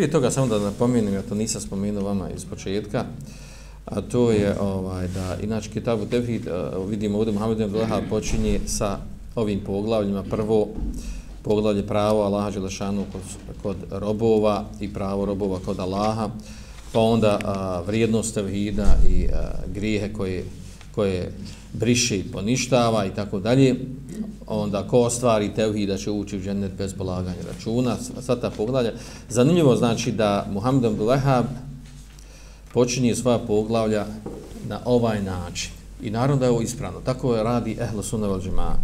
Prije toga samo da napomenem, ja to nisam spomenuo vama iz početka, a to je ovaj da inače Kitabu Tevhid eh, vidimo ovdje Muhammed ibn Abdullah počinje sa ovim poglavljima. Prvo poglavlje pravo Allaha dželešanu kod, kod robova i pravo robova kod Allaha, pa onda a, vrijednost tevhida i a, grijehe koje koje briše i poništava i tako dalje, onda ko ostvari tevhida će ući u džennet bez polaganja računa, sva ta poglavlja. Zanimljivo znači da Muhammed Abdullahab počinje svoja poglavlja na ovaj način. I naravno da je ovo ispravno. Tako je radi Ehlo Sunnaval Džema'a.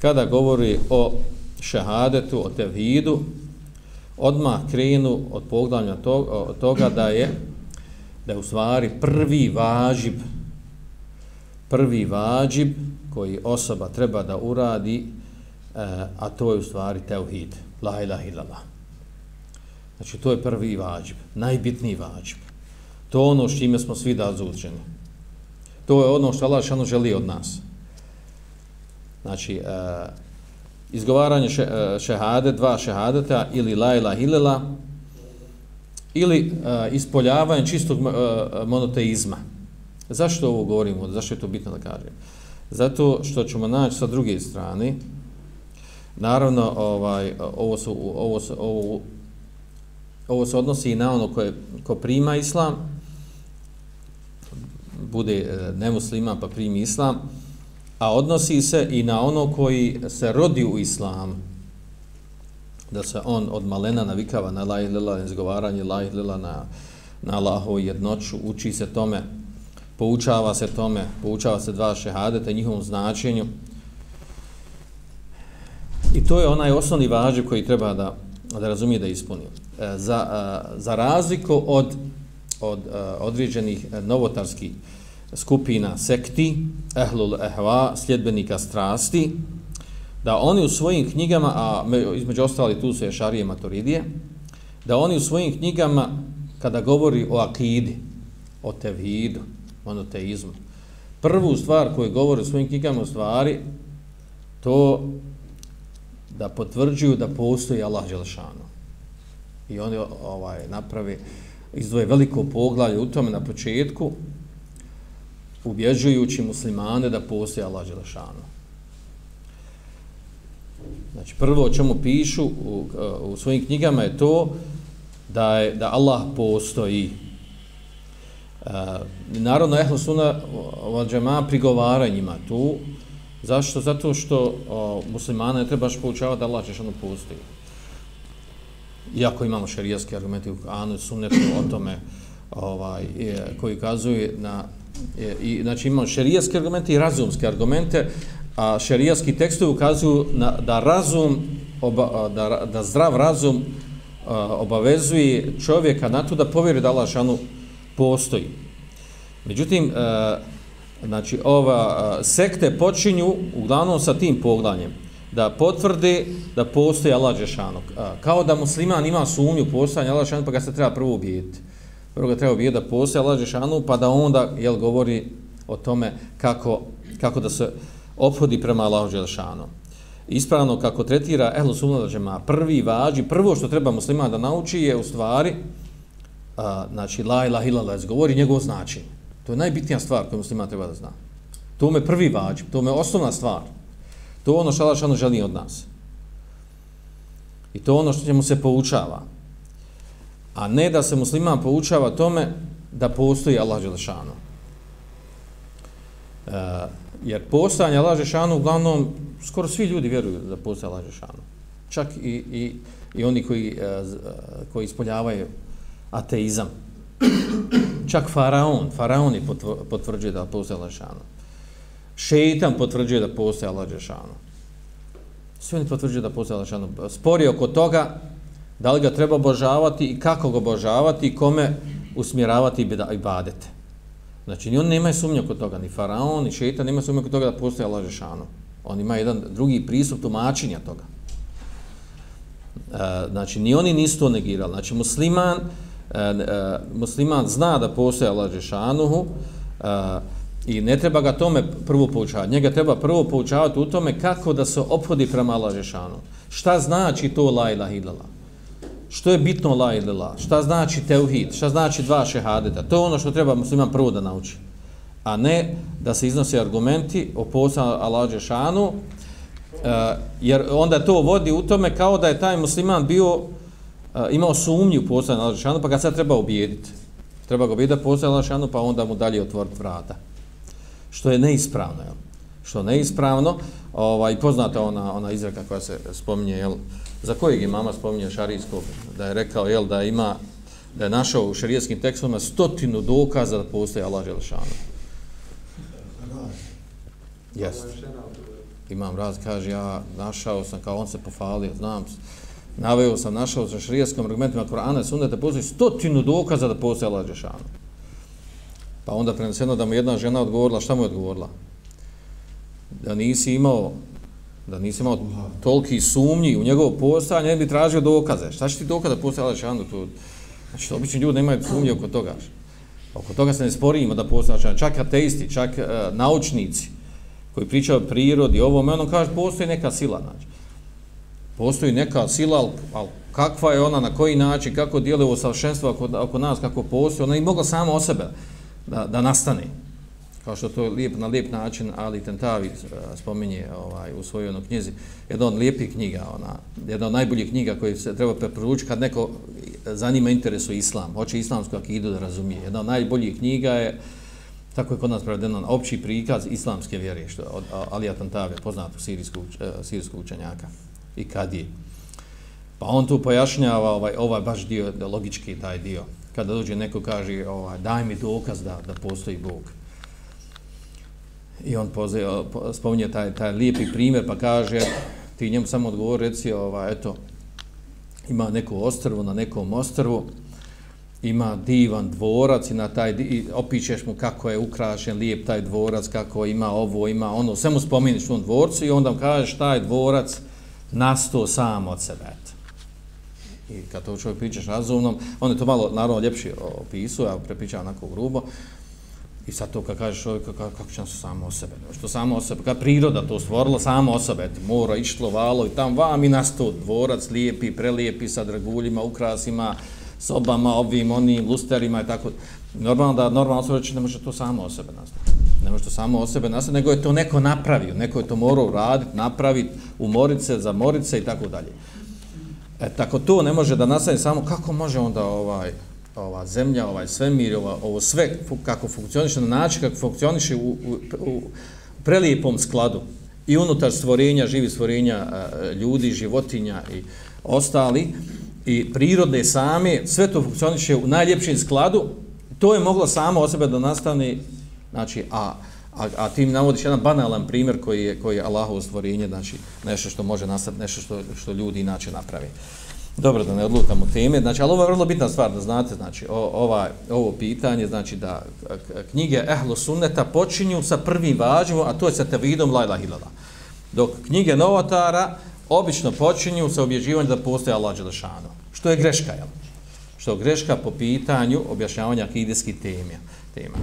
Kada govori o šehadetu, o tevhidu, odmah krenu od poglavlja toga, od toga da je da je u stvari prvi važib prvi vađib koji osoba treba da uradi, e, a to je u stvari teuhid, la ilaha illallah. Znači, to je prvi vađib, najbitniji vađib. To je ono s čime smo svi da. To je ono što Allah šano želi od nas. Znači, e, izgovaranje še, e, šehade, dva šehadeta, ili la ilaha illallah, ili e, ispoljavanje čistog e, monoteizma. Zašto ovo govorimo? Zašto je to bitno da kažem? Zato što ćemo naći sa druge strane, naravno, ovaj, ovo, su, ovo, su, ovo, ovo se odnosi i na ono koje, ko prima islam, bude e, nemusliman pa primi islam, a odnosi se i na ono koji se rodi u islamu, da se on od malena navikava na la ilaha izgovaranje la ilaha na na Allahovu jednoću, uči se tome, poučava se tome, poučava se dva šehadeta i njihovom značenju. I to je onaj osnovni važiv koji treba da, da razumije da ispuni. E, za, e, za razliku od, od e, određenih novotarskih skupina sekti, ehlul ehva, sljedbenika strasti, da oni u svojim knjigama, a između ostali tu su je šarije maturidije, da oni u svojim knjigama, kada govori o akidi, o tevhidu, monoteizmu. Prvu stvar koju govore u svojim knjigama stvari, to da potvrđuju da postoji Allah Đelšanu. I oni ovaj, napravi, izdvoje veliko poglavlje u tome na početku, ubježujući muslimane da postoji Allah Đelšanu. Znači, prvo o čemu pišu u, u svojim knjigama je to da, je, da Allah postoji, Uh, narodno ehlo suna ova džema prigovara njima tu. Zašto? Zato što uh, o, muslimana ne trebaš poučavati da Allah ono postoji. Iako imamo šarijaske argumente u Anu i Sunnetu o tome ovaj, je, koji kazuje na je, i, znači imamo šarijaske argumente i razumske argumente, a šarijaski tekstovi ukazuju na, da razum oba, da, da zdrav razum a, obavezuje čovjeka na to da povjeri da Allah Žešanu postoji postoji. Međutim, e, znači, ova e, sekte počinju uglavnom sa tim poglavljem da potvrde da postoji Allah Žešanog. E, kao da musliman ima sumnju postojanja Allah Žešanog, pa ga se treba prvo ubijeti. Prvo ga treba ubijeti da postoji Allah Žešanog, pa da onda jel, govori o tome kako, kako da se ophodi prema Allah Žešanog. Ispravno kako tretira Ehlu Sunna Džema, prvi vađi, prvo što treba musliman da nauči je u stvari a, znači la ilaha illallah govori njegovo značenje. To je najbitnija stvar koju muslima treba da zna. To je prvi vađib, to je osnovna stvar. To je ono što Allah želi od nas. I to ono što njemu se poučava. A ne da se musliman poučava tome da postoji Allah Đelešanu. E, jer postojanje Allah Đelešanu uglavnom skoro svi ljudi vjeruju da postoji Allah Đelešanu. Čak i, i, i oni koji, e, e koji ispoljavaju ateizam. Čak faraon, faraon je potvrđuje da postoje Allah Žešanu. Šeitan potvrđuje da postoje Allah Žešanu. Svi oni potvrđuju da postoje Allah Žešanu. Spori oko toga da li ga treba obožavati i kako ga obožavati i kome usmjeravati i badete. Znači, ni on nema sumnje oko toga, ni faraon, ni šeitan nema sumnje oko toga da postoje Allah Žešanu. On ima jedan drugi pristup tumačenja toga. E, znači, ni oni nisu to negirali. Znači, musliman, E, e, musliman zna da postoje Allah Žešanuhu e, i ne treba ga tome prvo poučavati. Njega treba prvo poučavati u tome kako da se ophodi prema Allah Žešanuhu. Šta znači to la ilaha illallah? što je bitno la ilaha? šta znači teuhid, šta znači dva šehadeta, to je ono što treba musliman prvo da nauči. A ne da se iznose argumenti o posao Allah Žešanuhu uh, e, jer onda to vodi u tome kao da je taj musliman bio, uh, imao sumnju u posao Allah Đešanu, pa ga sad treba ubijediti. Treba ga ubijediti postoje Allah Đešanu, pa onda mu dalje otvoriti vrata. Što je neispravno, jel? Što neispravno, ovaj, poznata ona, ona izreka koja se spominje, jel? za kojeg imama spominje šarijskog, da je rekao jel, da ima da je našao u šarijskim tekstovima stotinu dokaza da postoje Allah Želešanu. Jest. Imam raz, kaže, ja našao sam, kao on se pofalio, znam, naveo sam, našao sa šarijskim argumentima Korana, sundete, postoji stotinu dokaza da postoje Allah Đešanu. Pa onda preneseno da mu jedna žena odgovorila, šta mu je odgovorila? Da nisi imao da nisi imao toliki sumnji u njegovo postojanje, ne bi tražio dokaze. Šta će ti dokaze postoje Allah Đešanu? To, znači, obični ljudi nemaju sumnje oko toga. Oko toga se ne sporimo da postoje Allah Čak ateisti, čak uh, naučnici koji pričaju o prirodi, ovo ono, kaže, postoji neka sila. Znači. Postoji neka sila, ali, ali kakva je ona, na koji način, kako djeluje ovo savršenstvo oko, oko nas, kako postoji, ona i mogla sama o sebe da, da nastane. Kao što to lijep, na lijep način Ali Tentavi eh, spominje ovaj, u svojoj ono knjizi, jedna od lijepih knjiga, ona, jedna od najboljih knjiga koji se treba preporučiti kad neko zanima interesu islam, hoće islamsku akidu da razumije. Jedna od najboljih knjiga je, tako je kod nas prevedeno, opći prikaz islamske vjere, što od Alija Tantavija, poznatog sirijskog, eh, sirijskog učenjaka i kad je. Pa on tu pojašnjava ovaj, ovaj baš dio, logički taj dio. Kada dođe neko kaže, ovaj, daj mi dokaz da, da postoji Bog. I on pozve, spominje taj, taj lijepi primjer, pa kaže, ti njemu samo odgovori, reci, ova, eto, ima neko ostrvo na nekom ostrvu, ima divan dvorac i na taj, i opišeš mu kako je ukrašen, lijep taj dvorac, kako ima ovo, ima ono, sve mu spomeniš u tom dvorcu i onda mu kažeš taj dvorac nasto sam od sebe. I kad to čovjek pričaš razumnom, on je to malo, naravno, ljepši opisuje, a prepričava onako grubo, I sad to kad kažeš čovjek, kako, kako će se samo o sebe, što samo o sebe, kad priroda to stvorila, samo o sebe, eto, mora, išlo, valo i tam vam i nasto dvorac, lijepi, prelijepi, sa draguljima, ukrasima, sobama, ovim, onim, lusterima i tako. Normalno da normalno se reći ne može to samo o sebe nastaviti. Ne može to samo o sebe nastaviti, nego je to neko napravio, neko je to morao raditi, napraviti, umorit se, zamorit se i tako dalje. E, tako to ne može da nastavi samo, kako može onda ovaj, ova zemlja, ovaj svemir, ova, ovo sve kako funkcioniše na način kako funkcioniše u, u, u prelijepom skladu i unutar stvorenja, živi stvorenja e, ljudi, životinja i ostali i prirode same, sve to funkcioniše u najljepšem skladu, to je moglo samo o sebe da nastane, znači, a, a, a ti mi navodiš jedan banalan primjer koji je, koji je Allahovo stvorenje, znači nešto što može nastati, nešto što, što ljudi inače napravi. Dobro, da ne odlutamo teme. Znači, ali ovo je vrlo bitna stvar da znate, znači, o, ova, ovo pitanje, znači da knjige Ehlo Sunneta počinju sa prvim vađivom, a to je sa tevidom Lajla Hilala. Dok knjige Novotara obično počinju sa obježivanjem da postoje Allah Đelešanu. Što je greška, jel? Što je greška po pitanju objašnjavanja akidijskih tema. tema.